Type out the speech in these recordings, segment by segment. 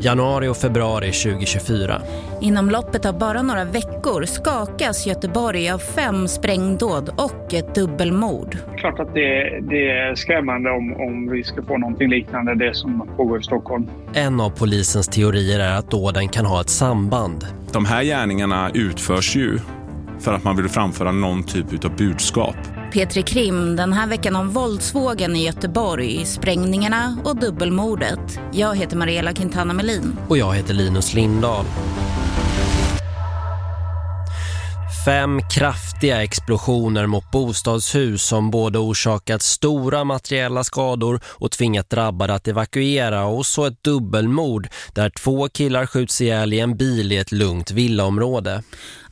Januari och februari 2024. Inom loppet av bara några veckor skakas Göteborg av fem sprängdåd och ett dubbelmord. Klart att det, det är skrämmande om, om vi ska få någonting liknande det som pågår i Stockholm. En av polisens teorier är att dåden kan ha ett samband. De här gärningarna utförs ju för att man vill framföra någon typ av budskap. Petri Krim den här veckan om våldsvågen i Göteborg, sprängningarna och dubbelmordet. Jag heter Mariella Quintana Melin. Och jag heter Linus Lindahl. Fem kraftiga explosioner mot bostadshus som både orsakat stora materiella skador och tvingat drabbade att evakuera och så ett dubbelmord där två killar skjuts ihjäl i en bil i ett lugnt villaområde.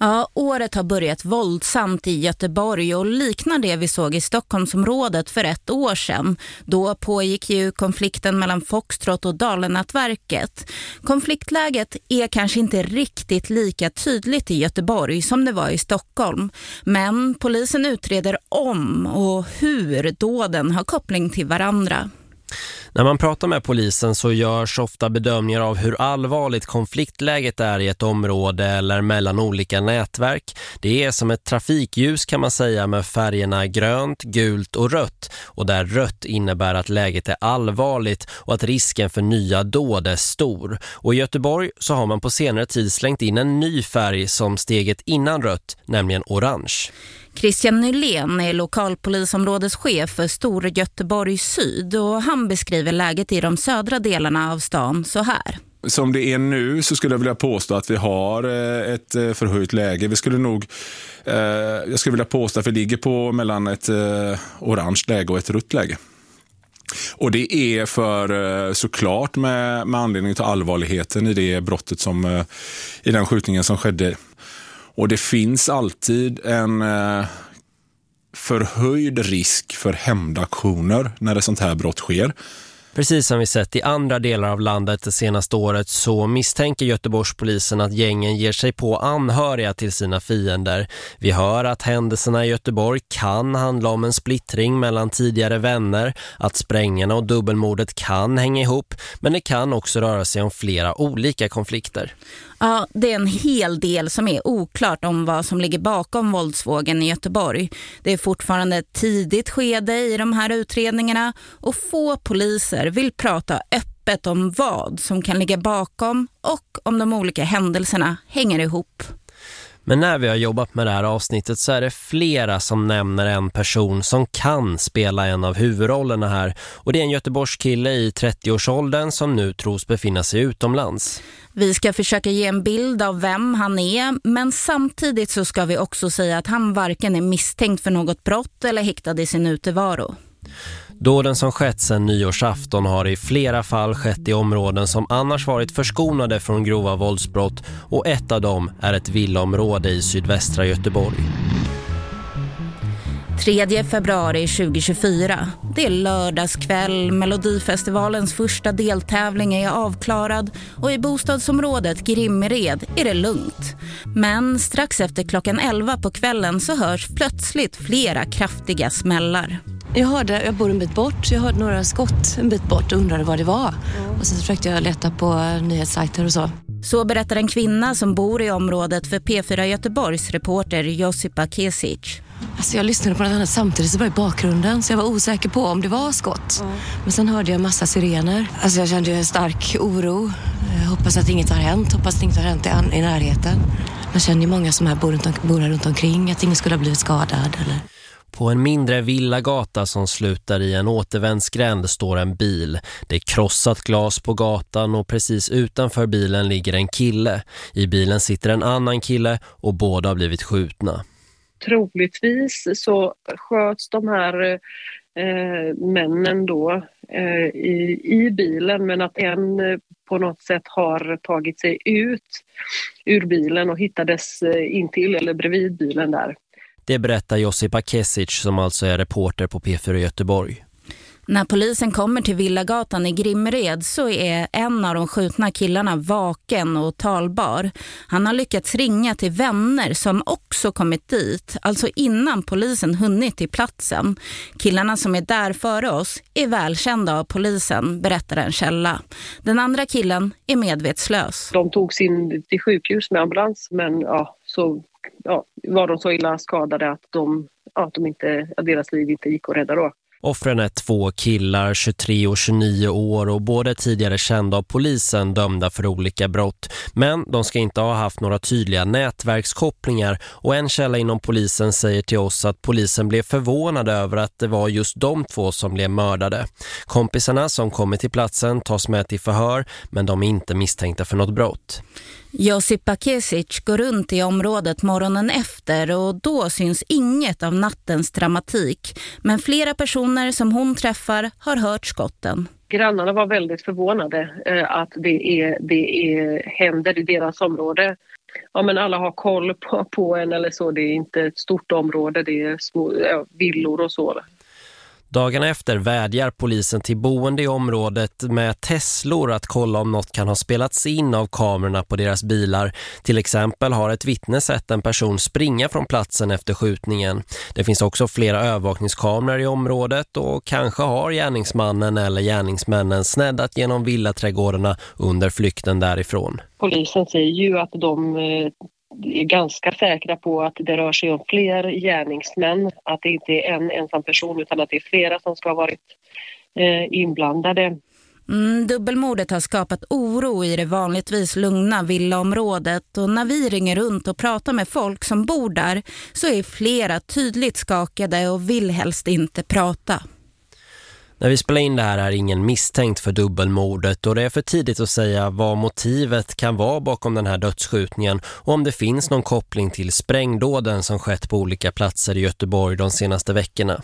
Ja, året har börjat våldsamt i Göteborg och liknar det vi såg i Stockholmsområdet för ett år sedan. Då pågick ju konflikten mellan Foxtrot och Dalenätverket. Konfliktläget är kanske inte riktigt lika tydligt i Göteborg som det var i Stockholm. Men polisen utreder om och hur dåden har koppling till varandra. När man pratar med polisen så görs ofta bedömningar av hur allvarligt konfliktläget är i ett område eller mellan olika nätverk. Det är som ett trafikljus kan man säga med färgerna grönt, gult och rött och där rött innebär att läget är allvarligt och att risken för nya dåd är stor. Och i Göteborg så har man på senare tid slängt in en ny färg som steget innan rött, nämligen orange. Christian Nylén är lokalpolisområdeschef för Stor Göteborg Syd och han beskriver läget i de södra delarna av stan så här. Som det är nu så skulle jag vilja påstå att vi har eh, ett eh, förhöjt läge. Vi skulle nog, eh, jag skulle vilja påstå att vi ligger på mellan ett orange läge och ett rött läge. Och det är för såklart med, med anledning till allvarligheten i det brottet som i den skjutningen som skedde och det finns alltid en eh, förhöjd risk för hämndaktioner när ett sånt här brott sker. Precis som vi sett i andra delar av landet det senaste året så misstänker Göteborgspolisen att gängen ger sig på anhöriga till sina fiender. Vi hör att händelserna i Göteborg kan handla om en splittring mellan tidigare vänner, att sprängarna och dubbelmordet kan hänga ihop, men det kan också röra sig om flera olika konflikter. Ja, det är en hel del som är oklart om vad som ligger bakom våldsvågen i Göteborg. Det är fortfarande ett tidigt skede i de här utredningarna och få poliser vill prata öppet om vad som kan ligga bakom och om de olika händelserna hänger ihop. Men när vi har jobbat med det här avsnittet så är det flera som nämner en person som kan spela en av huvudrollerna här. Och det är en Göteborgskille i 30-årsåldern som nu tros befinna sig utomlands. Vi ska försöka ge en bild av vem han är men samtidigt så ska vi också säga att han varken är misstänkt för något brott eller häktad i sin utevaro. Dåden som skett sedan nyårsafton har i flera fall skett i områden som annars varit förskonade från grova våldsbrott och ett av dem är ett villaområde i sydvästra Göteborg. 3 februari 2024. Det är lördagskväll, Melodifestivalens första deltävling är avklarad och i bostadsområdet Grimmered är det lugnt. Men strax efter klockan 11 på kvällen så hörs plötsligt flera kraftiga smällar. Jag hörde, jag bor en bit bort, jag hörde några skott en bit bort och undrade vad det var. Mm. Och sen försökte jag leta på nyhetssajter och så. Så berättar en kvinna som bor i området för P4 Göteborgs reporter Josipa Kesic. Alltså jag lyssnade på något annat samtidigt så var i bakgrunden så jag var osäker på om det var skott. Mm. Men sen hörde jag massa sirener. Alltså jag kände en stark oro. Jag hoppas att inget har hänt, hoppas att inget har hänt i, i närheten. Man känner ju många som här bor, runt, bor här runt omkring att ingen skulle ha blivit skadad eller... På en mindre villagata som slutar i en återvändsgränd står en bil. Det är krossat glas på gatan och precis utanför bilen ligger en kille. I bilen sitter en annan kille och båda har blivit skjutna. Troligtvis så sköts de här eh, männen då eh, i, i bilen men att en eh, på något sätt har tagit sig ut ur bilen och hittades eh, intill eller bredvid bilen där. Det berättar Josipa Kesic som alltså är reporter på P4 Göteborg. När polisen kommer till Villagatan i Grimred så är en av de skjutna killarna vaken och talbar. Han har lyckats ringa till vänner som också kommit dit, alltså innan polisen hunnit till platsen. Killarna som är där före oss är välkända av polisen, berättar en källa. Den andra killen är medvetslös. De togs in till sjukhus med ambulans men ja, så ja, var de så illa skadade att, de, ja, att de inte, att deras liv inte gick att rädda då. Offren är två killar, 23 och 29 år och båda tidigare kända av polisen dömda för olika brott. Men de ska inte ha haft några tydliga nätverkskopplingar och en källa inom polisen säger till oss att polisen blev förvånade över att det var just de två som blev mördade. Kompisarna som kommer till platsen tas med till förhör men de är inte misstänkta för något brott. Josipa Kesic går runt i området morgonen efter och då syns inget av nattens dramatik. Men flera personer som hon träffar har hört skotten. Grannarna var väldigt förvånade eh, att det, är, det är, händer i deras område. Ja, men alla har koll på, på en eller så. Det är inte ett stort område, det är små ja, villor och så. Dagarna efter vädjar polisen till boende i området med Teslor att kolla om något kan ha spelats in av kamerorna på deras bilar. Till exempel har ett vittne sett en person springa från platsen efter skjutningen. Det finns också flera övervakningskameror i området och kanske har gärningsmannen eller gärningsmännen sneddat genom villaträdgårdarna under flykten därifrån. Polisen säger ju att de eh, är ganska säkra på att det rör sig om fler gärningsmän. Att det inte är en ensam person utan att det är flera som ska ha varit eh, inblandade. Mm, dubbelmordet har skapat oro i det vanligtvis lugna villaområdet och när vi ringer runt och pratar med folk som bor där så är flera tydligt skakade och vill helst inte prata. När vi spelar in det här är ingen misstänkt för dubbelmordet och det är för tidigt att säga vad motivet kan vara bakom den här dödsskjutningen och om det finns någon koppling till sprängdåden som skett på olika platser i Göteborg de senaste veckorna.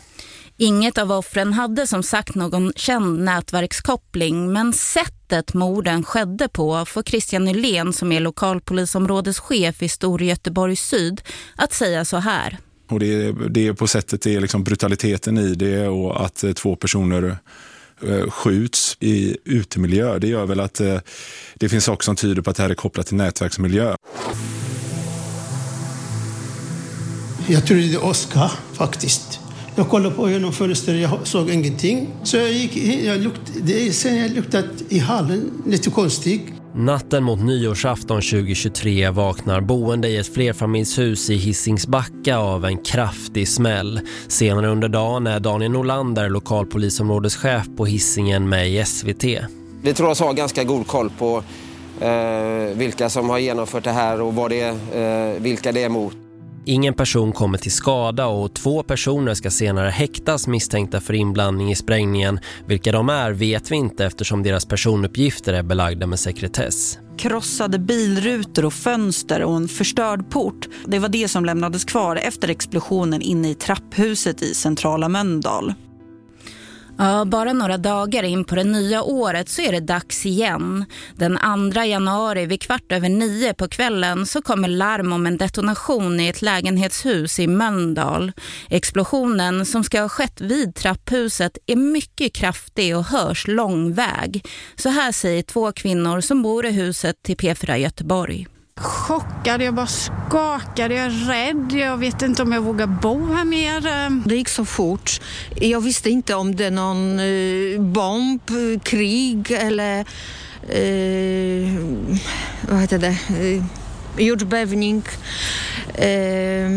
Inget av offren hade som sagt någon känd nätverkskoppling men sättet morden skedde på får Christian Nylén som är lokalpolisområdeschef i Stor Göteborg Syd att säga så här. Och det, det är på sättet det är liksom brutaliteten i det och att eh, två personer eh, skjuts i utemiljö. Det gör väl att eh, det finns saker som tyder på att det här är kopplat till nätverksmiljö. Jag trodde det var Oskar faktiskt. Jag kollade på genom fönstret, jag såg ingenting. Så jag gick in, jag luktade, sen jag luktade i hallen, lite konstigt. Natten mot nyårsafton 2023 vaknar boende i ett flerfamiljshus i Hissingsbacka av en kraftig smäll. Senare under dagen är Daniel Nolander, lokalpolisområdeschef på Hissingen med i SVT. Vi tror oss ha ganska god koll på eh, vilka som har genomfört det här och vad det eh, vilka det är mot. Ingen person kommer till skada och två personer ska senare häktas misstänkta för inblandning i sprängningen. Vilka de är vet vi inte eftersom deras personuppgifter är belagda med sekretess. Krossade bilrutor och fönster och en förstörd port. Det var det som lämnades kvar efter explosionen inne i trapphuset i centrala Möndal. Ja, bara några dagar in på det nya året så är det dags igen. Den 2 januari vid kvart över nio på kvällen så kommer larm om en detonation i ett lägenhetshus i Möndal. Explosionen som ska ha skett vid trapphuset är mycket kraftig och hörs lång väg. Så här säger två kvinnor som bor i huset till P4 Göteborg chockad, jag bara skakade, jag är rädd. Jag vet inte om jag vågar bo här mer. Det gick så fort. Jag visste inte om det är någon eh, bomb, krig eller eh, vad heter det? Eh, jordbävning. Eh,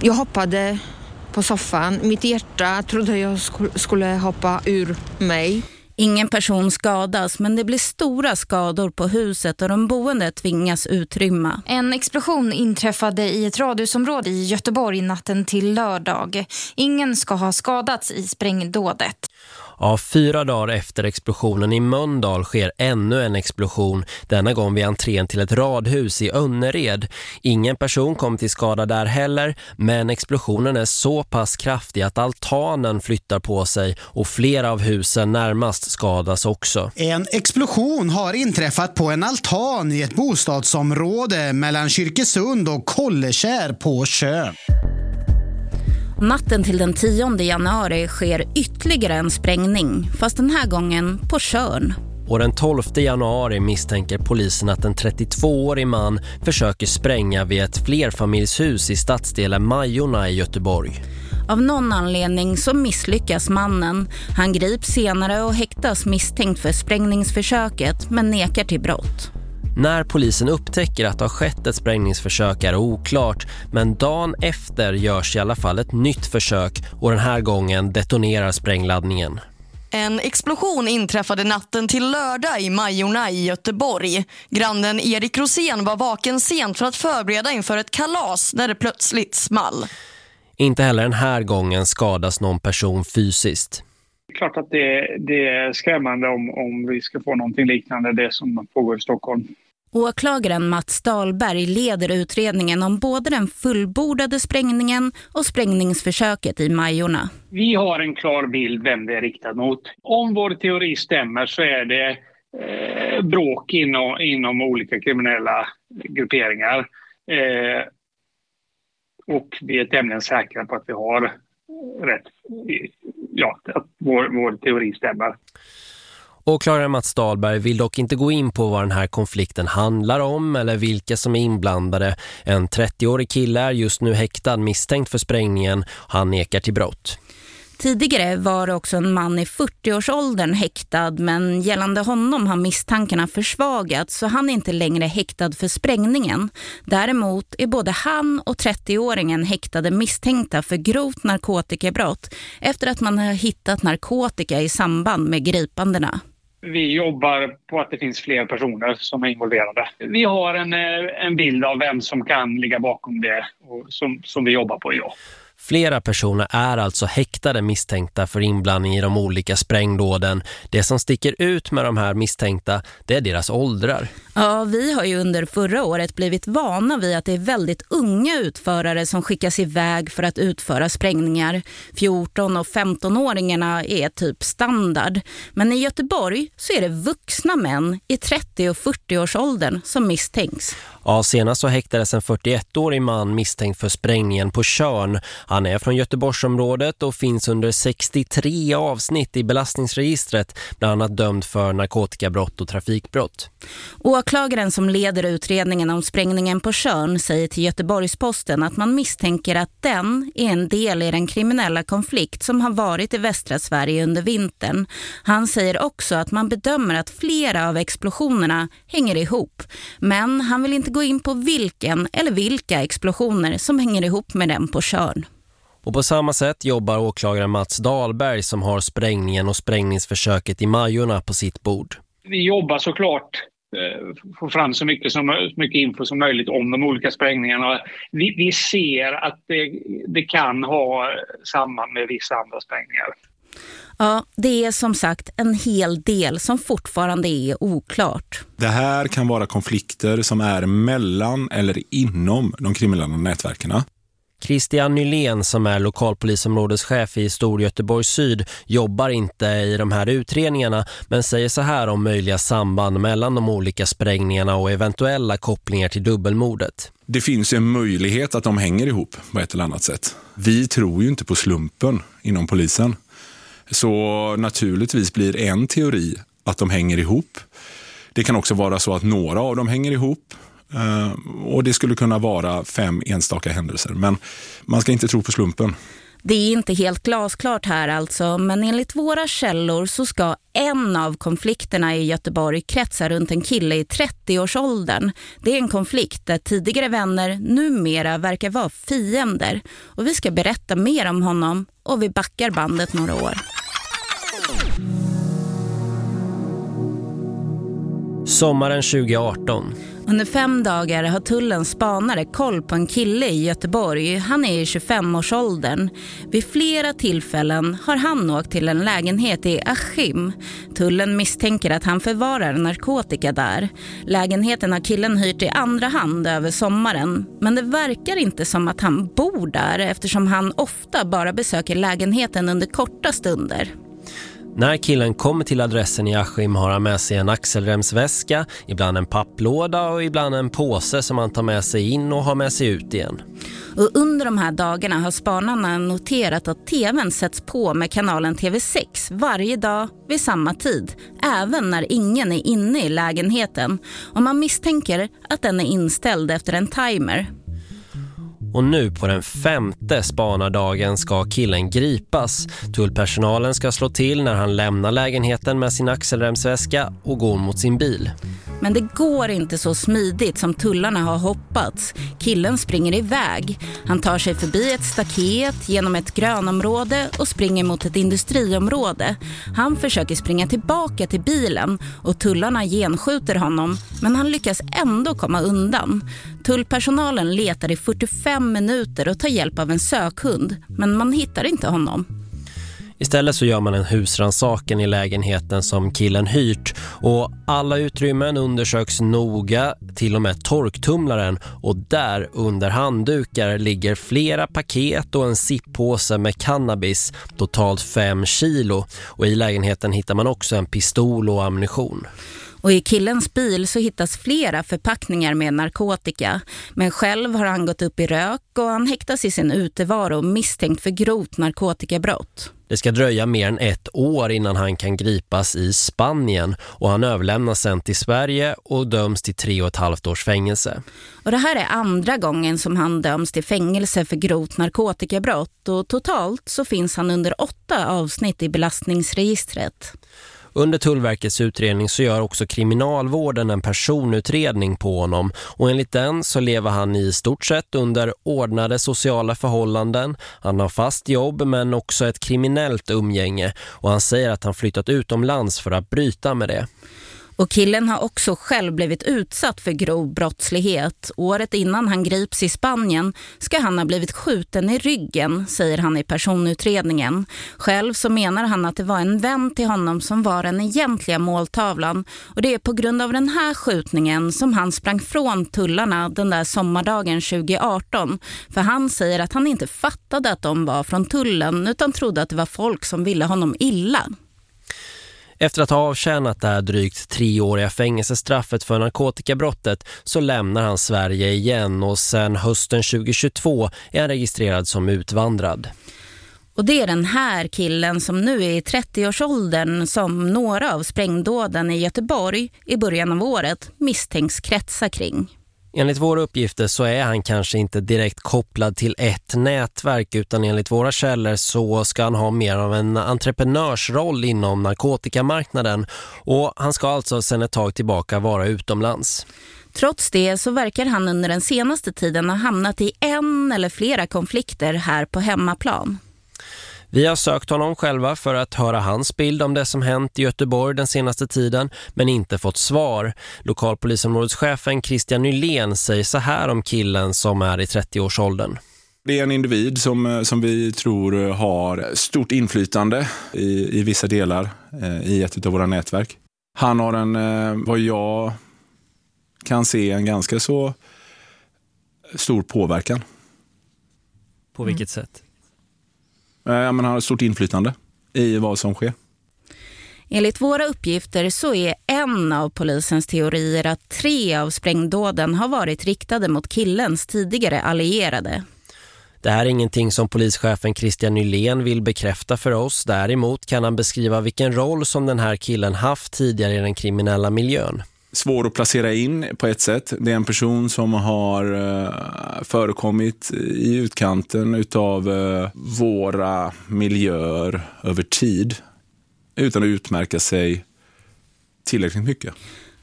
jag hoppade på soffan. Mitt hjärta trodde jag skulle hoppa ur mig. Ingen person skadas men det blir stora skador på huset och de boende tvingas utrymma. En explosion inträffade i ett radhusområde i Göteborg natten till lördag. Ingen ska ha skadats i sprängdådet. Ja, fyra dagar efter explosionen i Möndal sker ännu en explosion, denna gång vid entrén till ett radhus i Önnered. Ingen person kom till skada där heller, men explosionen är så pass kraftig att altanen flyttar på sig och flera av husen närmast skadas också. En explosion har inträffat på en altan i ett bostadsområde mellan Kyrkesund och Kollekär på Kö. Natten till den 10 januari sker ytterligare en sprängning, fast den här gången på Körn. Och den 12 januari misstänker polisen att en 32-årig man försöker spränga vid ett flerfamiljshus i stadsdelen Majorna i Göteborg. Av någon anledning så misslyckas mannen. Han grips senare och häktas misstänkt för sprängningsförsöket men nekar till brott. När polisen upptäcker att det har skett ett sprängningsförsök är oklart men dagen efter görs i alla fall ett nytt försök och den här gången detonerar sprängladdningen. En explosion inträffade natten till lördag i Majorna i Göteborg. Grannen Erik Rosén var vaken sent för att förbereda inför ett kalas när det plötsligt small. Inte heller den här gången skadas någon person fysiskt. Det är klart att det, det är skrämmande om, om vi ska få någonting liknande det som pågår i Stockholm. Åklagaren Mats Dahlberg leder utredningen om både den fullbordade sprängningen och sprängningsförsöket i Majorna. Vi har en klar bild vem det är riktat mot. Om vår teori stämmer så är det eh, bråk inom, inom olika kriminella grupperingar. Eh, och vi är tämligen säkra på att vi har rätt, ja, att vår, vår teori stämmer. Åklagare Mats Dahlberg vill dock inte gå in på vad den här konflikten handlar om eller vilka som är inblandade. En 30-årig kille är just nu häktad misstänkt för sprängningen. Han nekar till brott. Tidigare var det också en man i 40-årsåldern häktad men gällande honom har misstankarna försvagats så han är inte längre häktad för sprängningen. Däremot är både han och 30-åringen häktade misstänkta för grovt narkotikabrott efter att man har hittat narkotika i samband med gripandena. Vi jobbar på att det finns fler personer som är involverade. Vi har en, eh, en bild av vem som kan ligga bakom det och som, som vi jobbar på, idag. Flera personer är alltså häktade misstänkta för inblandning i de olika sprängdåden. Det som sticker ut med de här misstänkta, det är deras åldrar. Ja, vi har ju under förra året blivit vana vid att det är väldigt unga utförare som skickas iväg för att utföra sprängningar. 14- och 15-åringarna är typ standard. Men i Göteborg så är det vuxna män i 30- och 40-årsåldern som misstänks. Ja, senast så häktades en 41-årig man misstänkt för sprängningen på Körn. Han är från Göteborgsområdet och finns under 63 avsnitt i belastningsregistret, bland annat dömd för narkotikabrott och trafikbrott. Åklagaren som leder utredningen om sprängningen på Körn säger till Göteborgsposten att man misstänker att den är en del i den kriminella konflikt som har varit i västra Sverige under vintern. Han säger också att man bedömer att flera av explosionerna hänger ihop. Men han vill inte gå in på vilken eller vilka explosioner som hänger ihop med den på Körn. Och på samma sätt jobbar åklagaren Mats Dahlberg som har sprängningen och sprängningsförsöket i Majorna på sitt bord. Vi jobbar såklart eh, få fram så mycket, som, så mycket info som möjligt om de olika sprängningarna. Vi, vi ser att det, det, kan ha samband med vissa andra sprängningar. Ja, det är som sagt en hel del som fortfarande är oklart. Det här kan vara konflikter som är mellan eller inom de kriminella nätverken. Christian Nylén som är lokalpolisområdeschef i Storgöteborg Syd jobbar inte i de här utredningarna men säger så här om möjliga samband mellan de olika sprängningarna och eventuella kopplingar till dubbelmordet. Det finns en möjlighet att de hänger ihop på ett eller annat sätt. Vi tror ju inte på slumpen inom polisen. Så naturligtvis blir en teori att de hänger ihop. Det kan också vara så att några av dem hänger ihop och det skulle kunna vara fem enstaka händelser. Men man ska inte tro på slumpen. Det är inte helt glasklart här alltså, men enligt våra källor så ska en av konflikterna i Göteborg kretsa runt en kille i 30-årsåldern. Det är en konflikt där tidigare vänner numera verkar vara fiender. Och vi ska berätta mer om honom och vi backar bandet några år. Sommaren 2018. Under fem dagar har tullens spanare koll på en kille i Göteborg. Han är i 25-årsåldern. Vid flera tillfällen har han åkt till en lägenhet i Askim. Tullen misstänker att han förvarar narkotika där. Lägenheten har killen hyrt i andra hand över sommaren. Men det verkar inte som att han bor där eftersom han ofta bara besöker lägenheten under korta stunder. När killen kommer till adressen i Askim har han med sig en axelremsväska, ibland en papplåda och ibland en påse som han tar med sig in och har med sig ut igen. Och under de här dagarna har spanarna noterat att tvn sätts på med kanalen TV6 varje dag vid samma tid, även när ingen är inne i lägenheten. Och man misstänker att den är inställd efter en timer. Och nu på den femte spanardagen ska killen gripas. Tullpersonalen ska slå till när han lämnar lägenheten med sin axelremsväska och går mot sin bil. Men det går inte så smidigt som tullarna har hoppats. Killen springer iväg. Han tar sig förbi ett staket, genom ett grönområde och springer mot ett industriområde. Han försöker springa tillbaka till bilen och tullarna genskjuter honom men han lyckas ändå komma undan. Tullpersonalen letar i 45 minuter och tar hjälp av en sökhund men man hittar inte honom. Istället så gör man en husransaken i lägenheten som killen hyrt och alla utrymmen undersöks noga, till och med torktumlaren och där under handdukar ligger flera paket och en sippåse med cannabis, totalt fem kilo och i lägenheten hittar man också en pistol och ammunition. Och i killens bil så hittas flera förpackningar med narkotika. Men själv har han gått upp i rök och han häktas i sin utevaro misstänkt för grovt narkotikabrott. Det ska dröja mer än ett år innan han kan gripas i Spanien och han överlämnas sen till Sverige och döms till tre och ett halvt års fängelse. Och det här är andra gången som han döms till fängelse för grovt narkotikabrott och totalt så finns han under åtta avsnitt i belastningsregistret. Under Tullverkets utredning så gör också kriminalvården en personutredning på honom och enligt den så lever han i stort sett under ordnade sociala förhållanden. Han har fast jobb men också ett kriminellt umgänge och han säger att han flyttat utomlands för att bryta med det. Och killen har också själv blivit utsatt för grov brottslighet. Året innan han grips i Spanien ska han ha blivit skjuten i ryggen, säger han i personutredningen. Själv så menar han att det var en vän till honom som var den egentliga måltavlan. Och det är på grund av den här skjutningen som han sprang från tullarna den där sommardagen 2018. För han säger att han inte fattade att de var från tullen utan trodde att det var folk som ville honom illa. Efter att ha avtjänat det här drygt treåriga fängelsestraffet för narkotikabrottet så lämnar han Sverige igen och sen hösten 2022 är han registrerad som utvandrad. Och det är den här killen som nu är i 30-årsåldern som några av sprängdåden i Göteborg i början av året misstänks kretsa kring. Enligt våra uppgifter så är han kanske inte direkt kopplad till ett nätverk utan enligt våra källor så ska han ha mer av en entreprenörsroll inom narkotikamarknaden och han ska alltså sedan ett tag tillbaka vara utomlands. Trots det så verkar han under den senaste tiden ha hamnat i en eller flera konflikter här på hemmaplan. Vi har sökt honom själva för att höra hans bild om det som hänt i Göteborg den senaste tiden men inte fått svar. Lokalpolisområdeschefen Christian Nylén säger så här om killen som är i 30-årsåldern. Det är en individ som, som vi tror har stort inflytande i, i vissa delar eh, i ett av våra nätverk. Han har en, eh, vad jag kan se, en ganska så stor påverkan. På vilket Mm. sätt? Eh, Ja, men han har ett stort inflytande i vad som sker. Enligt våra uppgifter så är en av polisens teorier att tre av sprängdåden har varit riktade mot killens tidigare allierade. Det här är ingenting som polischefen Christian Nylén vill bekräfta för oss. Däremot kan han beskriva vilken roll som den här killen haft tidigare i den kriminella miljön. Svår att placera in på ett sätt. Det är en person som har eh, förekommit i utkanten utav eh, våra miljöer över tid utan att utmärka sig tillräckligt mycket.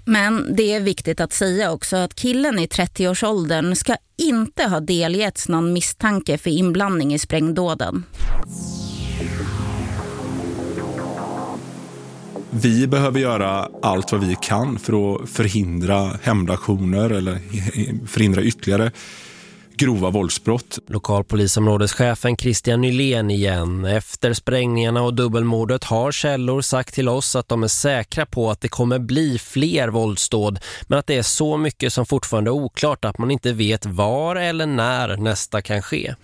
Men det är viktigt att säga också att killen i 30-årsåldern ska inte ha delgetts någon misstanke för inblandning i sprängdåden. Vi behöver göra allt vad vi kan för att förhindra hämndaktioner eller förhindra ytterligare grova våldsbrott. Lokalpolisområdeschefen Christian Nylén igen. Efter sprängningarna och dubbelmordet har källor sagt till oss att de är säkra på att det kommer bli fler våldsdåd men att det är så mycket som fortfarande är oklart att man inte vet var eller när nästa kan ske.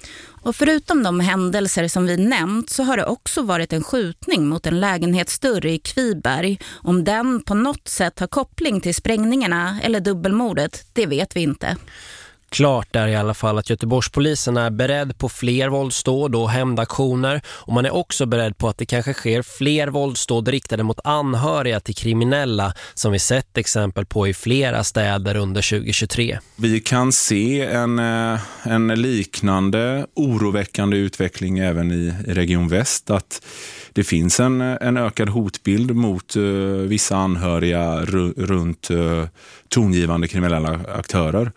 Och förutom de händelser som vi nämnt så har det också varit en skjutning mot en lägenhetsdörr i Kviberg. Om den på något sätt har koppling till sprängningarna eller dubbelmordet, det vet vi inte. Klart är i alla fall att Göteborgspolisen är beredd på fler våldsdåd och hämndaktioner och man är också beredd på att det kanske sker fler våldsdåd riktade mot anhöriga till kriminella som vi sett exempel på i flera städer under 2023. Vi kan se en, eh, en liknande oroväckande utveckling även i Region Väst att det finns en, en ökad hotbild mot uh, vissa anhöriga runt uh, tongivande kriminella aktörer.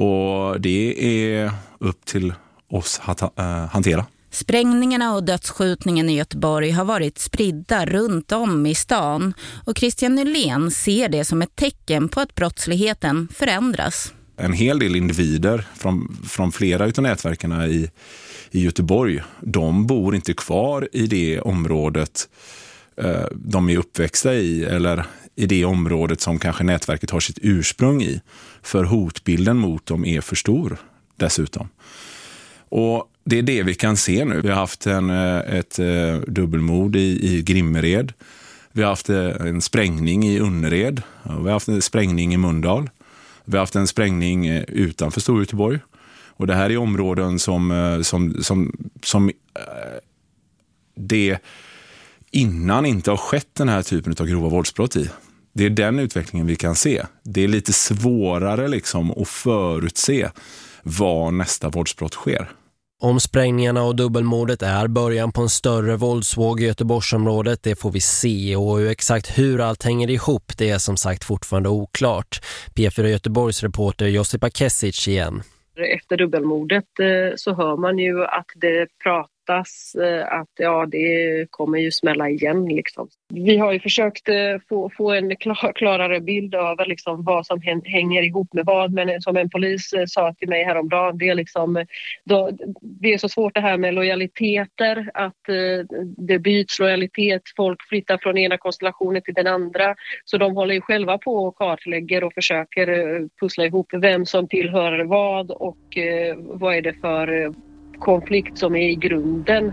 Och det är upp till oss att uh, hantera. Sprängningarna och dödsskjutningen i Göteborg har varit spridda runt om i stan och Christian Nylén ser det som ett tecken på att brottsligheten förändras. En hel del individer från, från flera av nätverken i, i Göteborg, de bor inte kvar i det området eh, de är uppväxta i eller i det området som kanske nätverket har sitt ursprung i. För hotbilden mot dem är för stor dessutom. Och det är det vi kan se nu. Vi har haft en, eh, ett eh, dubbelmord i, i Grimmered. Vi har haft eh, en sprängning i Unnered. Vi har haft en sprängning i Mundal. Vi har haft en sprängning utanför Storgöteborg. Och det här är områden som, som, som, som det innan inte har skett den här typen av grova våldsbrott i. Det är den utvecklingen vi kan se. Det är lite svårare liksom att förutse var nästa våldsbrott sker. Om sprängningarna och dubbelmordet är början på en större våldsvåg i Göteborgsområdet, det får vi se. Och exakt hur allt hänger ihop, det är som sagt fortfarande oklart. P4 Göteborgs reporter Josipa Kesic igen. Efter dubbelmordet eh, så hör man ju att det pratas pratas eh, att ja, det kommer ju smälla igen. Liksom. Vi har ju försökt eh, få, få en klar, klarare bild över liksom vad som hänger ihop med vad. Men eh, som en polis sa till mig häromdagen, det är, liksom, då, det är så svårt det här med lojaliteter, att det byts lojalitet, folk flyttar från ena konstellationen till den andra. Så de håller ju själva på och kartlägger och försöker pussla ihop vem som tillhör vad och vad är det för konflikt som är i grunden.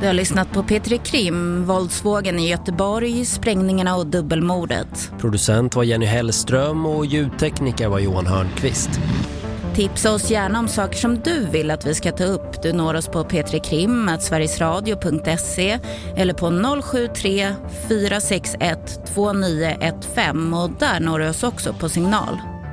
Du har lyssnat på Petri Krim, våldsvågen i Göteborg, sprängningarna och dubbelmordet. Producent var Jenny Hellström och ljudtekniker var Johan Hörnqvist. Tipsa oss gärna om saker som du vill att vi ska ta upp. Du når oss på p3krim.sverigesradio.se eller på 073 461 2915 och där når du oss också på signal.